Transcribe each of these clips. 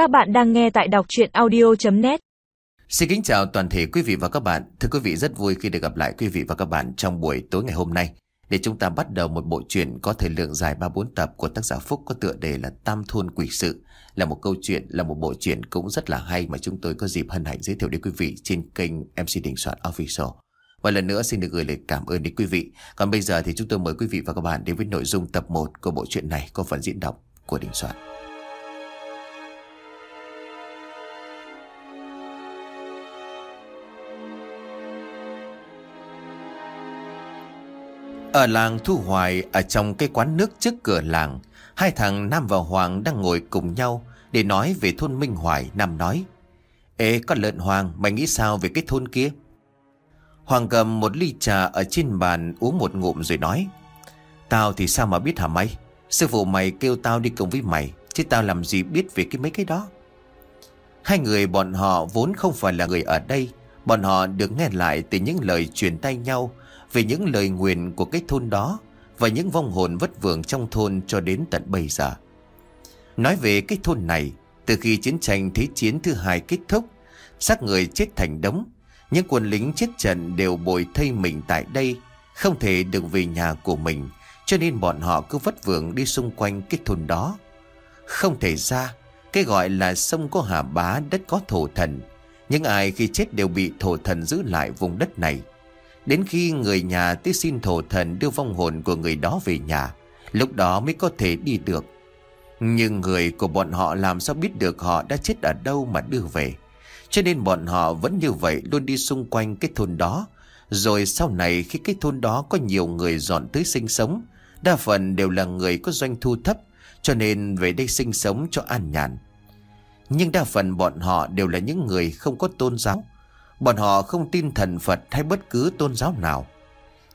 Các bạn đang nghe tại đọc chuyện audio.net Xin kính chào toàn thể quý vị và các bạn. Thưa quý vị rất vui khi được gặp lại quý vị và các bạn trong buổi tối ngày hôm nay. Để chúng ta bắt đầu một bộ truyện có thời lượng dài 3-4 tập của tác giả Phúc có tựa đề là Tam Thôn Quỷ Sự. Là một câu chuyện, là một bộ truyện cũng rất là hay mà chúng tôi có dịp hân hạnh giới thiệu đến quý vị trên kênh MC Đình Soạn Official. Và lần nữa xin được gửi lời cảm ơn đến quý vị. Còn bây giờ thì chúng tôi mời quý vị và các bạn đến với nội dung tập 1 của bộ truyện này có phần diễn đọc của Đình Soạn. Ở làng Thu Hoài, ở trong cái quán nước trước cửa làng, hai thằng Nam và Hoàng đang ngồi cùng nhau để nói về thôn Minh Hoài. Nam nói, Ê, con lợn Hoàng, mày nghĩ sao về cái thôn kia? Hoàng cầm một ly trà ở trên bàn uống một ngụm rồi nói, Tao thì sao mà biết hả mày? Sư phụ mày kêu tao đi cùng với mày, chứ tao làm gì biết về cái mấy cái đó? Hai người bọn họ vốn không phải là người ở đây, bọn họ được nghe lại từ những lời truyền tay nhau về những lời nguyện của cái thôn đó và những vong hồn vất vưởng trong thôn cho đến tận bây giờ. Nói về cái thôn này, từ khi chiến tranh Thế chiến thứ hai kết thúc, xác người chết thành đống, những quân lính chết trận đều bồi thây mình tại đây, không thể được về nhà của mình, cho nên bọn họ cứ vất vưởng đi xung quanh cái thôn đó. Không thể ra, cái gọi là sông có hà bá đất có thổ thần, những ai khi chết đều bị thổ thần giữ lại vùng đất này. Đến khi người nhà tới xin thổ thần đưa vong hồn của người đó về nhà, lúc đó mới có thể đi được. Nhưng người của bọn họ làm sao biết được họ đã chết ở đâu mà đưa về. Cho nên bọn họ vẫn như vậy luôn đi xung quanh cái thôn đó. Rồi sau này khi cái thôn đó có nhiều người dọn tới sinh sống, đa phần đều là người có doanh thu thấp, cho nên về đây sinh sống cho an nhàn. Nhưng đa phần bọn họ đều là những người không có tôn giáo. Bọn họ không tin thần Phật hay bất cứ tôn giáo nào.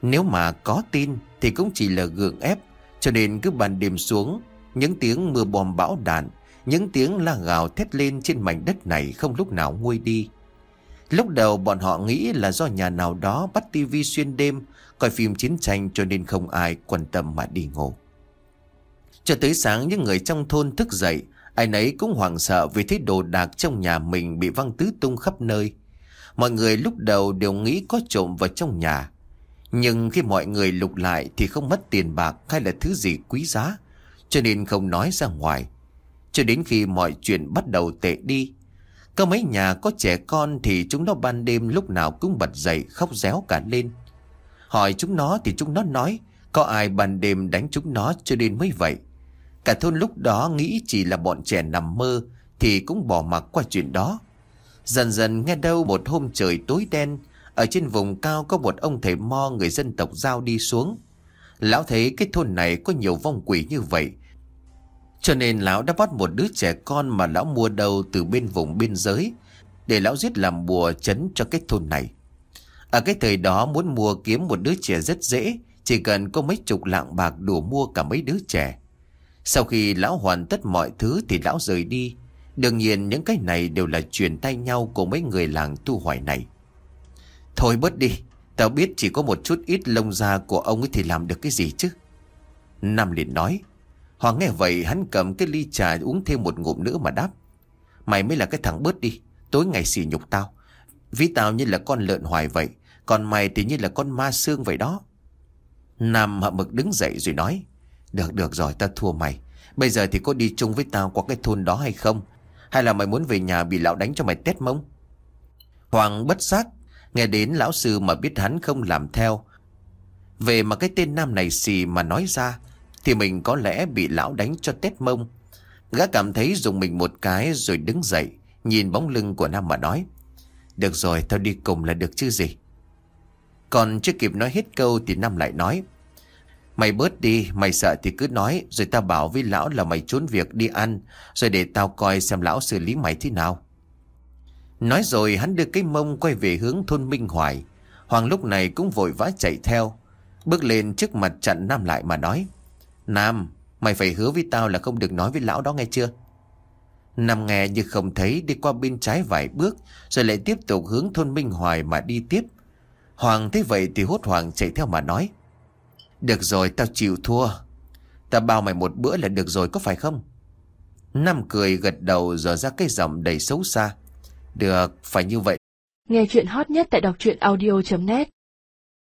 Nếu mà có tin thì cũng chỉ là gượng ép, cho nên cứ bàn đêm xuống, những tiếng mưa bom bão đạn, những tiếng la gào thét lên trên mảnh đất này không lúc nào nguôi đi. Lúc đầu bọn họ nghĩ là do nhà nào đó bắt tivi xuyên đêm, coi phim chiến tranh cho nên không ai quan tâm mà đi ngủ. Cho tới sáng những người trong thôn thức dậy, ai nấy cũng hoảng sợ vì thấy đồ đạc trong nhà mình bị văng tứ tung khắp nơi. Mọi người lúc đầu đều nghĩ có trộm vào trong nhà. Nhưng khi mọi người lục lại thì không mất tiền bạc hay là thứ gì quý giá, cho nên không nói ra ngoài. Cho đến khi mọi chuyện bắt đầu tệ đi. Có mấy nhà có trẻ con thì chúng nó ban đêm lúc nào cũng bật dậy khóc réo cả lên. Hỏi chúng nó thì chúng nó nói có ai ban đêm đánh chúng nó cho nên mới vậy. Cả thôn lúc đó nghĩ chỉ là bọn trẻ nằm mơ thì cũng bỏ mặc qua chuyện đó. Dần dần nghe đâu một hôm trời tối đen, ở trên vùng cao có một ông thầy mo người dân tộc giao đi xuống. Lão thấy cái thôn này có nhiều vong quỷ như vậy. Cho nên lão đã bắt một đứa trẻ con mà lão mua đầu từ bên vùng biên giới để lão giết làm bùa chấn cho cái thôn này. Ở cái thời đó muốn mua kiếm một đứa trẻ rất dễ, chỉ cần có mấy chục lạng bạc đủ mua cả mấy đứa trẻ. Sau khi lão hoàn tất mọi thứ thì lão rời đi. Đương nhiên những cái này đều là truyền tay nhau của mấy người làng tu hoài này. Thôi bớt đi, tao biết chỉ có một chút ít lông da của ông ấy thì làm được cái gì chứ. Nam liền nói. Hoàng nghe vậy hắn cầm cái ly trà uống thêm một ngụm nữa mà đáp. Mày mới là cái thằng bớt đi, tối ngày xỉ nhục tao. Ví tao như là con lợn hoài vậy, còn mày thì như là con ma xương vậy đó. Nam hậm mực đứng dậy rồi nói. Được được rồi, tao thua mày. Bây giờ thì có đi chung với tao qua cái thôn đó hay không? Hay là mày muốn về nhà bị lão đánh cho mày tét mông? Hoàng bất giác, nghe đến lão sư mà biết hắn không làm theo. Về mà cái tên nam này xì mà nói ra, thì mình có lẽ bị lão đánh cho tét mông. Gã cảm thấy dùng mình một cái rồi đứng dậy, nhìn bóng lưng của Nam mà nói. Được rồi, tao đi cùng là được chứ gì. Còn chưa kịp nói hết câu thì Nam lại nói. Mày bớt đi, mày sợ thì cứ nói, rồi tao bảo với lão là mày trốn việc đi ăn, rồi để tao coi xem lão xử lý mày thế nào. Nói rồi hắn đưa cái mông quay về hướng thôn Minh Hoài. Hoàng lúc này cũng vội vã chạy theo. Bước lên trước mặt chặn Nam lại mà nói. Nam, mày phải hứa với tao là không được nói với lão đó nghe chưa? Nam nghe như không thấy đi qua bên trái vài bước, rồi lại tiếp tục hướng thôn Minh Hoài mà đi tiếp. Hoàng thấy vậy thì hốt Hoàng chạy theo mà nói. Được rồi, tao chịu thua. Tao bao mày một bữa là được rồi, có phải không? Nam cười gật đầu rồi ra cái giọng đầy xấu xa. Được, phải như vậy. Nghe chuyện hot nhất tại đọc truyện audio.net